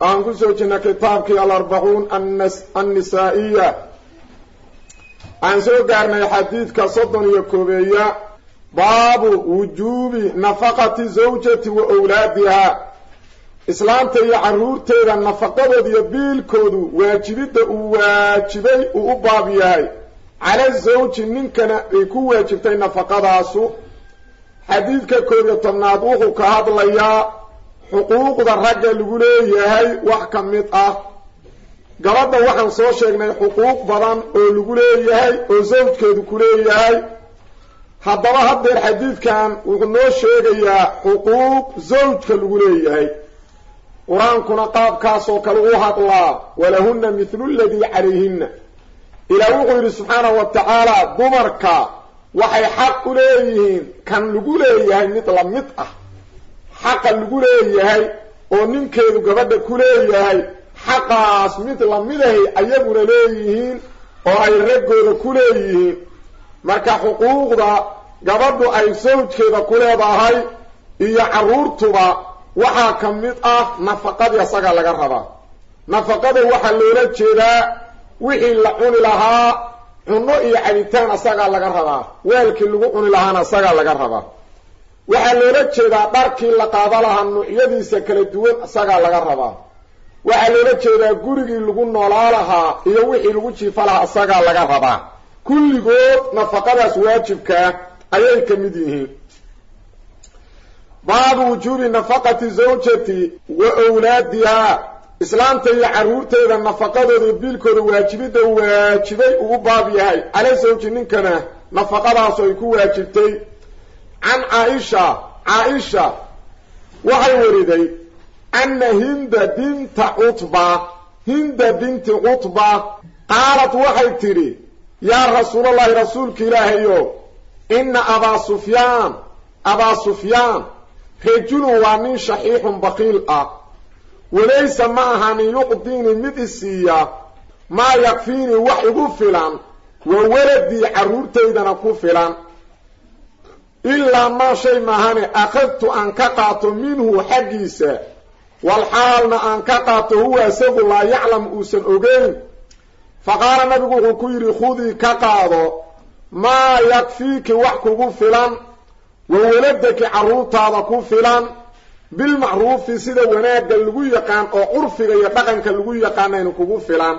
aan ku soo jirna kitaabkii alarbacuun annisaa'iya. Aan soo gaarnay xadiidka soddon iyo koobeeya. Baabu wujuubi nafaqati zawjati wa owlaadiha islaamta iyo carruurteeda nafaqadooda iyo biilkoodu waajibidda uu waajibay uu u baab yahay. Cala zawji ninkana ay ku waajibtay nafaqadaasu. Xadiidka koob iyo tobnaad wuxuu ka hadlayaa xuquuqda ragga lagu leeyahay wax ka mid ah. Gabadha waxaan soo sheegnay xuquuq badan oo lagu leeyahay oo sawjkeedu ku leeyahay. Haddaba haddeer xadiidkan wuxuu noo sheegayaa xuquuq zawjka lagu leeyahay. Qur'aankuna qaabkaasoo kale u hadlaa walahunna mithlu ladii calayhinna. Ilaah wuxuu yidhi subxaanahu wa tacaala dumarka waxay xaq u leeyihiin kan lagu leeyahay mid la mid ah xaqa lagu leeyahay oo ninkeedu gabadha ku leeyahay xaqaas mid lamidahay ayaguna leeyihiin oo ay raggooda ku leeyihiin. Marka xuquuqda gabadhu ay sawjkeeda ku leedahay iyo carruurtuba waxaa ka mid ah nafaqadii asagaa laga rabaa. Nafaqada waxaa loola jeedaa wixii la cuni lahaa cunno iyo cabitaan asagaa laga rabaa weelkii lagu cuni lahaana asagaa laga rabaa waxaa loola jeedaa dharkii la qaada lahaa nuucyadiisa kala duwan isagaa laga rabaa. Waxaa loola jeedaa gurigii lagu noolaa lahaa iyo wixii lagu jiifa lahaa isagaa laga rabaa. Kulligood nafaqadaas waajibkaa ayay ka mid yihiin. Baabu wujuubi nafaqati zawjati wa wlaadiha islaamta iyo carruurteeda nafaqadooda biilkooda waajibidda waajibay uu u baab yahay. Cala zawji ninkana nafaqadaasu ay ku waajibtay can caaisha caaisha waxay weriday anna hinda binta cutba hinda binti cutba qaalat waxay tidhi yaa rasuulallahi rasuulka ilaahayo inna abaa sufyaan abaa sufyaan rajulun waa nin shaxiixun baqiil ah. Walaysa ma ahanin yuqdiinii mid isiiya maa yakfiinii wax igu filan wa waladii carruurtaydana ku filan ilaa maa shay maahane akhadtu aan ka qaato minhu xaggiisa walxaalna aan ka qaato huwa isagu laa yaclam uusan ogeyn. Fa qaala nabigu wuxuu ku yidhi khudii ka qaado maa yakfiiki wax kugu filan wa waladaki carruurtaada ku filan bilmacruufi sida wanaagga lagu yaqaan oo curfiga iyo dhaqanka lagu yaqaanayna kugu filan.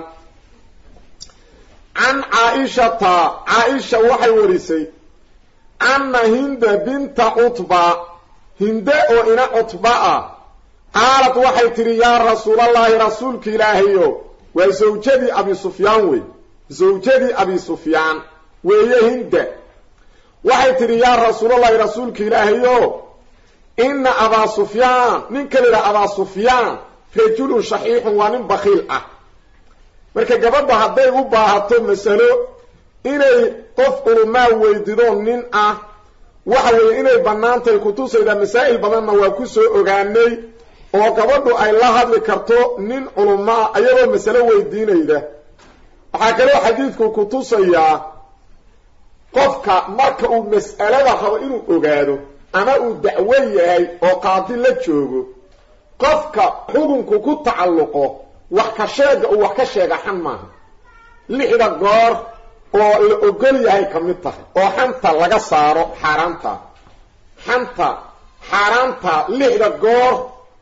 Can caaishata caaisha waxay warisay anna hinda binta cutba hinde oo ina cutba ah qaalad waxay tidhi yaa rasuulallaahi rasuulka ilaahayo waa zawjadii abi sufyaan wey zawjadii abi sufyaan weeye hinda waxay tidhi yaa rasuulallaahi rasuulka ilaahayo inna abaa sufyaan ninka la yidhaha abaa sufyaan rajulun shaxiixun waa nin bakiil ah marka gabadha hadday u baahato masalo inay qof ulumaa weydido nin ah waxa weeye inay bannaantahay kutusaydaa masaa'il badanna waa ku soo ogaanay oo gabadhu ay la hadli karto nin culumaa ayadoo masalo weydiinayda. Waxaa kaloo xadiidku kutusayaa qofka marka uu mas'alada rabo inuu ogaado ama uu dacwo yahay oo qaadi la joogo qofka xukunku ku tacalluqo wax ka sheega uu wax ka sheega xan maaha. Lixda goor oo la ogol yahay ka mid tahay oo xanta laga saaro xaaraanta. Xanta xaaraanta lixda goor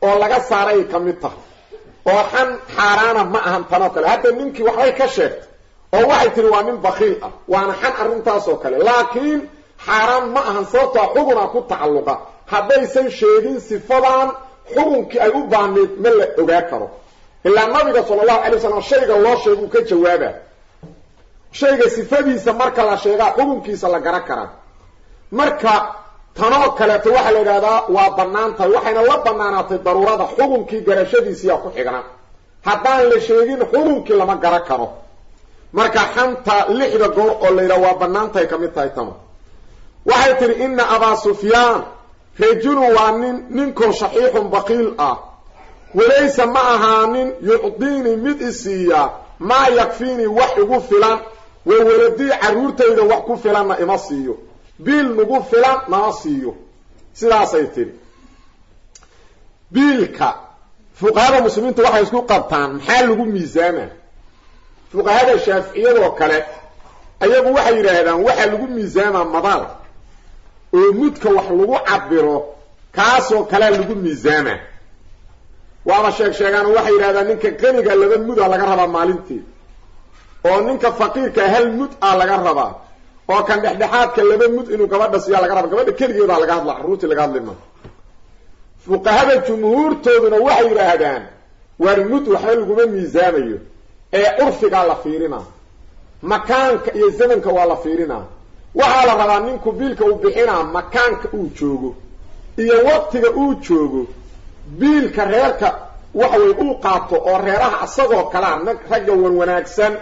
oo laga saaray ka mid tahay. Oo xan xaaraana ma ahan tanoo kale. Hadda ninkii waxbay ka sheegtay oo waxay tihi waa nin bakiil ah waana xan arrintaasoo kale. Laakiin xaaraan ma ahan sababtaa xuguna ku tacalluqa. Haddaysan sheegin sifadan xukunkii ay u baahnayd ma la ogaa karo. Ilaa nabiga sala allahu alay wasalam shayga loo sheega uu ka jawaaba shayga sifadiisa marka la sheegaa xukunkiisa la garan karaa marka tanoo kaleeto waxaa la yidhahdaa waa bannaan tahay waxayna la bannaanaatay daruurada xukunkii garashadiisiyaa ku xigna haddaan la sheegin xukunkii lama garan karo. Marka xanta lixda goor oo la yidhaha waa bannaan tahay ka mid tahay tano waxay tidhi inna abaa sufyaan rajulun waa nin ninkoo shaxiixun baqiil ah. Walaysa ma ahaanin yucdiinii mid isiiya maa yakfiinii wax igu filan wa waladii carruurtayda wax ku filanna ima siiyo. Biil nagu filan nama siiyo. Sidaasay tidhi. Biilka fuqahada muslimiintu waxay isku qabtaan maxaa lagu miisaama? Fuqahada shaaficiyadoo kale ayagu waxay yidhaahdaan waxaa lagu miisaamaa madaal. Oo mudka wax lagu cabiro kaasoo kalea lagu miisaama. Waaba sheeg sheegaan waxay yidhahdaan ninka qaniga laba muda laga rabaa maalintii oo ninka faqiirka hal mud a laga rabaa oo kan dhexdhexaadka laba mud inuu gabadha siiyaa laga raba gabadha keligeedaa laga hadla carruurtii laga hadli ma fuqahada jumhuurtooduna waxay yidhaahdaan waar mud waxba laguma miisaamayo ee curfigaa la fiirinaa makaanka iyo zamanka waa la fiirinaa waxaa la rabaa ninku biilka uu bixinaa makaanka uu joogo iyo waqtiga uu joogo biilka reerka waxaway uu qaato oo reeraha isagoo kalea ragga wan wanaagsan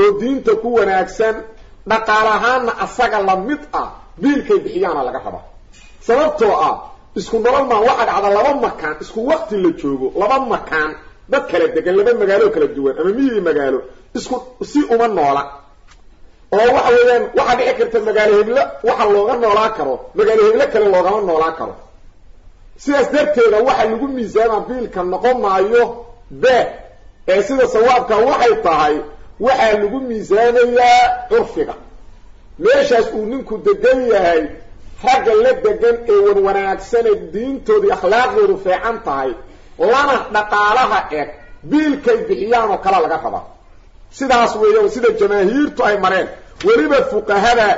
oo diinta ku wanaagsan dhaqaal ahaanna asaga la mid ah biilkay bixiyaana laga rabaa sababtoo ah isku nolol maa waxaa dhacda laba makaan isku waqti la joogo laba makaan dad kala degan laba magaalo kala duwan ama miyii magaalo isku si uma noola. Oo waxa weeyaan waxaa dhici karta magaalo heblo waxa looga noolaa karo magaalo heblo kale loogama noolaa karo. Sidaas darteeda waxa lagu miisaamaa biilka noqon maayo be ee sida sawaabka waxay tahay waxaa lagu miisaamayaa curfiga. Meeshaas uu ninku degan yahay ragga la degan ee wan wanaagsanee diintoodii akhlaaqdoodu fiican tahay lana dhaqaalaha eg biilkay bixiyaan oo kala laga rabaa sidaas weeya sida jamaahiirtu ay mareen weliba fuqahada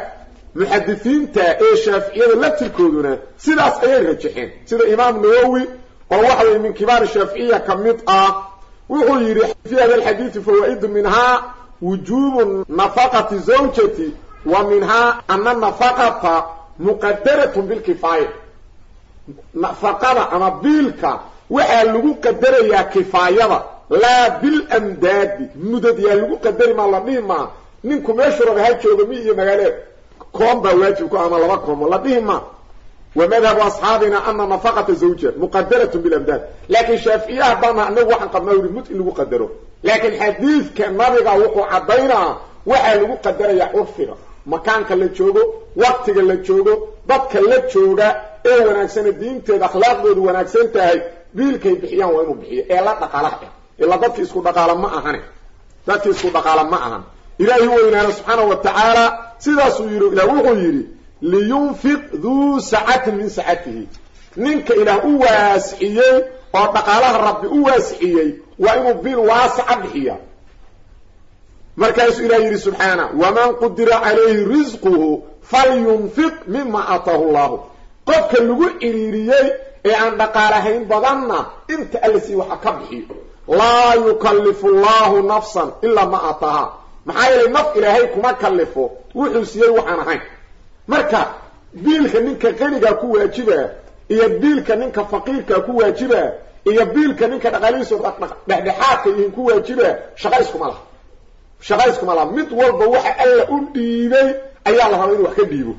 muxadisiinta ee shaaficiyada laftirkooduna sidaas ayay rajaxeen sida imaam nawowi oo waxa weye min kibaar shaaficiya ka mid ah wuxuu yidhi fi hada alxadiidi fawaa'idu minhaa wujuubu nafaqati zawjati wa minhaa ana nafaqata muqadaratun bilkifaaya nafaqada ama biilka waxaa lagu qadarayaa kifaayada. Laa bilamdaadi mudad yaa lagu qadari maa la dhihi maa. Ninku meeshu raba ha jooga mi iyo magaale. Koon baa waajib ku ama laba koomo la maa madhabu asxaabina ana nafaqata zawja muqadaratun bilamdaad laakiin shaaficiye haddaana anagu waxaan qabnaa uri mud in lagu qadaro laakiin xadiidka nabiga wuxuu caddaynaa waxaa lagu qadarayaa curfiga makaanka la joogo waqtiga la joogo dadka la jooga ee wanaagsane diinteeda akhlaaqdoodu wanaagsan tahay biilkay bixiyaan waa inuu bixiyo ee la dhaqaalaha ah ilaa dadki isku dhaqaala ma ahane dadki isku dhaqaala ma ahan ilaahi weynaana subxaanahu wa tacaala sidaasuu yidhi ilah wuxuu yidhi liyunfiq duu sacatin min sacatihi. Ninka ilaah u waasiciyey oo dhaqaalaha rabbi u waasiciyey waa inuu biil waasaca bixiya. Markaasuu ilah yidhi subxaana waman qudira calayhi risquhu falyunfiq mima aataahu llahu qofka lagu ciriiriyey ee aan dhaqaalahayn badanna inta alla sii waxa ka bixiyo laa yukallifu llahu nafsan ilaa ma aataaha. Maxaa yeelay naf ilaahay kuma kallifo wuxuu siiyey waxaan ahayn marka biilka ninka qanigaa ku waajiba iyo biilka ninka faqiirkaa ku waajiba iyo biilka ninka dhaqaalihiisu dhexdhexaadka ihin ku waajiba shaqa iskuma laha. Shaqa iskuma laha. Mid walba waxa alla u dhiibay ayaa la rabaa inuu wax ka dhiibo.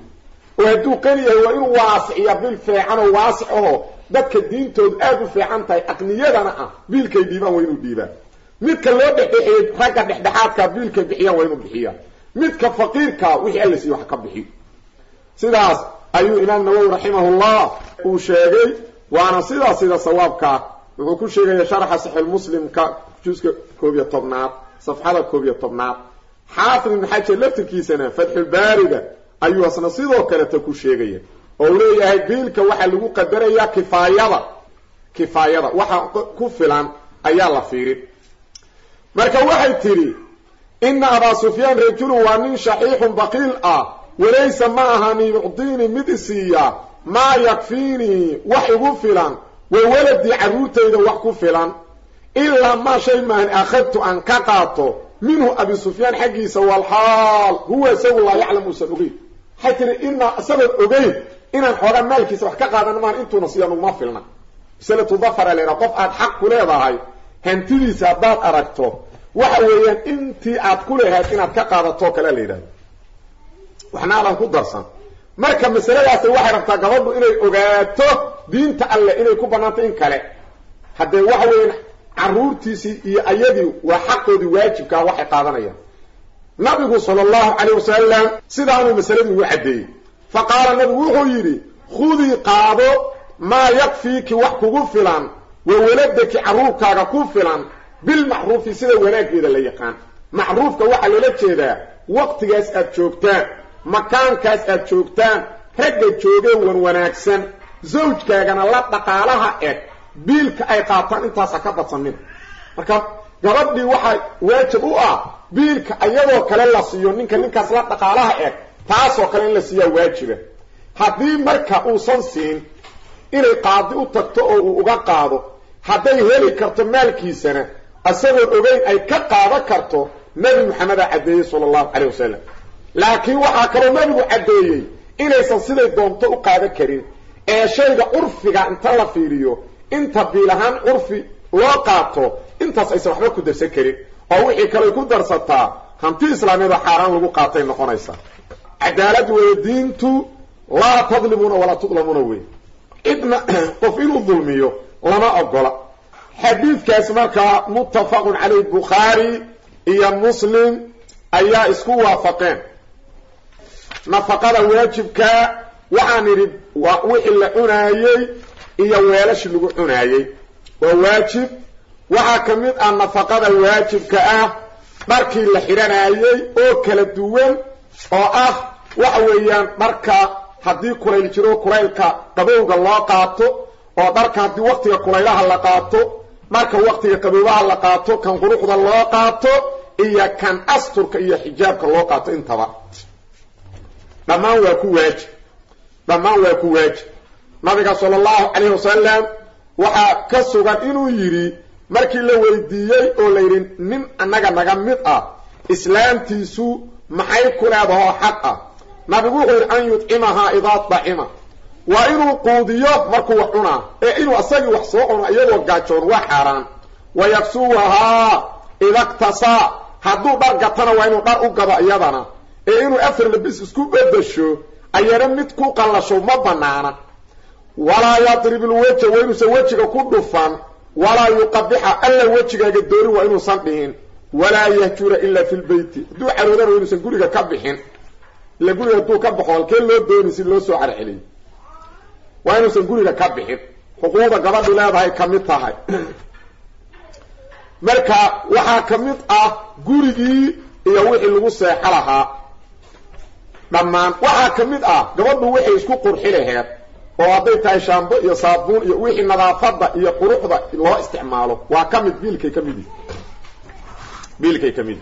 Oo hadduu qani yahay waa inuu waasiciya bil fiican oo waasic aho dadka diintoodu aada u fiican tahay aqniyadana ah biilkay dhiibaan waa inuu dhiibaa. Midka loo dhexdhexeeyey ragga dhexdhexaadka biilkay bixiyaan waa inuu bixiyaa. Midka faqiirka wixii alla sii wax ka bixiyo sidaas ayuu imaam nawowi raximahullah uu sheegay waana sidaas sida sawaabkaa wuxuu ku sheegaya sharxa saxiixulmuslimka juska koob iyo tobnaad safxada koob iyo tobnaad. Xaafid ibn xajar laftirkiisana fatxulbaariga ayuu asna sidoo kaleta ku sheegaya oo uu leeyahay biilka waxaa lagu qadarayaa kifaayada kifaayada waxa ku filan ayaa la fiirin. Marka waxay tidhi ina abaa sufyaan rajulun waa nin shaxiixun baqiil ah walaysa ma ahani yucdiinii mid isiiya maa yakfiinii wax igu filan wa waladii carruurtayda wax ku filan ilaa maa shay maahan akhadtu aan ka qaato minhu abi sufyaan xaggiisa walxaal huwa isagu laa yaclam uusan ogeyn. Waxay tihi inaa isagoon ogeyn inaan xoogaa maalkiisa wax ka qaadan maan intuuna siiya nuguma filna. Masalatu dafara leedaha qof aad xaq ku leedahay hantidiisa haddaad aragto waxa weeyaan intii aad ku leehayd inaad ka qaadatoo kale la waxna ku darsan. Marka masaladaasi waxay rabtaa gabadhu inay ogaato diinta alleh inay ku bannaantay in kale. Haddee waxa weeyaan carruurtiisii iyo ayadii waa xaqoodii waajibkaa waxay qaadanayaan. Nabigu sala allahu calayh wasalam sidaanuu masaladii ugu caddeeyey. Fa qaala nabigu wuxuu yidhi khudii qaado maa yakfiiki wax kugu filan wa waladaki carruurkaaga ku filan bilmacruufi sida wanaaggeeda la yaqaan. Macruufka waxaa loola jeedaa waqtigaas aad joogtaan makaankaas aad joogtaan ragga joogee wan wanaagsan. Zawjkaagana la dhaqaalaha eg biilka ay qaataan intaasa ka badsanina marka gabadhii waxaa waajib u ah biilka iyadoo kale la siiyo ninka ninkaas la dhaqaalaha eg taasoo kale in la siiyaa waajiba haddii marka uusan siin inay qaadi u tagto oo uu uga qaado hadday heli karto maalkiisana isagoon ogeyn ay ka qaadan karto nebi maxamedaa caddeeyey sala allahu calayh wasalam laakiin waxaa kaloo nebigu caddeeyey inaysan siday doonto u qaadan karin ee shayga curfiga inta la fiiriyo inta biil ahaan curfi loo qaato intaas aysan waxba ku darsan karin oo wixii kaley ku darsataa hanti islaamiyada xaaraan lagu qaatay noqonaysa. Cadaalad weeye diintu laa tadlimuuna walaa tudlamuuna wey cidna qof inuu dulmiyo lama ogola. Xadiidkaas markaa muttafaqun caleyh bukhaari iyo muslim ayaa isku waafaqeen nafaqada waajibkaa waxaan idhi wixii la cunaayey iyo weelashii lagu cunaayey. Waa waajib. Waxaa ka mid ah nafaqada waajibka ah dharkii la xidhanaayey oo kala duwan oo ah waxa weeyaan dharka haddii kulayl jiro kulaylka qabowga loo qaato oo dharka haddii waktiga kulaylaha la qaato marka waktiga qaboobaha la qaato kan quruxda loo qaato iyo kan asturka iyo xijaabka loo qaato intaba dhammaan waa ku waajib dhammaan waa ku waajib nabiga sala allahu calayhi wasalam waxaa ka sugan inuu yidhi markii la weydiiyey oo la yidhi nin annaga naga mid ah islaamtiisu maxay ku leedahoo xaq ah? Nabigu wuxuu yidhi an yudcimahaa idaa dacima. Waa inuu quudiyo markuu wax cunaa ee inuu asagii wax soo cuno iyadoo gaajoon waa xaaraan. Wa yaksuwahaa idaktasaa hadduu dhar gatana waa inuu dhar u gado iyadana ee inuu afar labis isku bedesho ayana mid ku qallasho ma banaana walaa yadrib ilweja waa inuusan wejiga ku dhufan walaa yuqabixa alla wejigaaga doorin waa inuusan dhihin. Walaa yahjura ilaa fi lbeyti hadduu caroodana waa inuusan guriga ka bixin. Ila guriga hadduu ka baxo halkee loo dooni si loo soo carceliyo waa inuusan guriga ka bixin. Xuquuqda gabadhu leedahay ka mid tahay. Marka waxaa ka mid ah gurigii iyo wixii lagu seexo lahaa dhammaan waxaa ka mid ah gabadhu waxay isku qurxi oo hadday tahay shaambo iyo saabuun iyo wixii nadaafadda iyo quruxda loo isticmaalo waa ka mid biilkay ka mid biilkay ka mid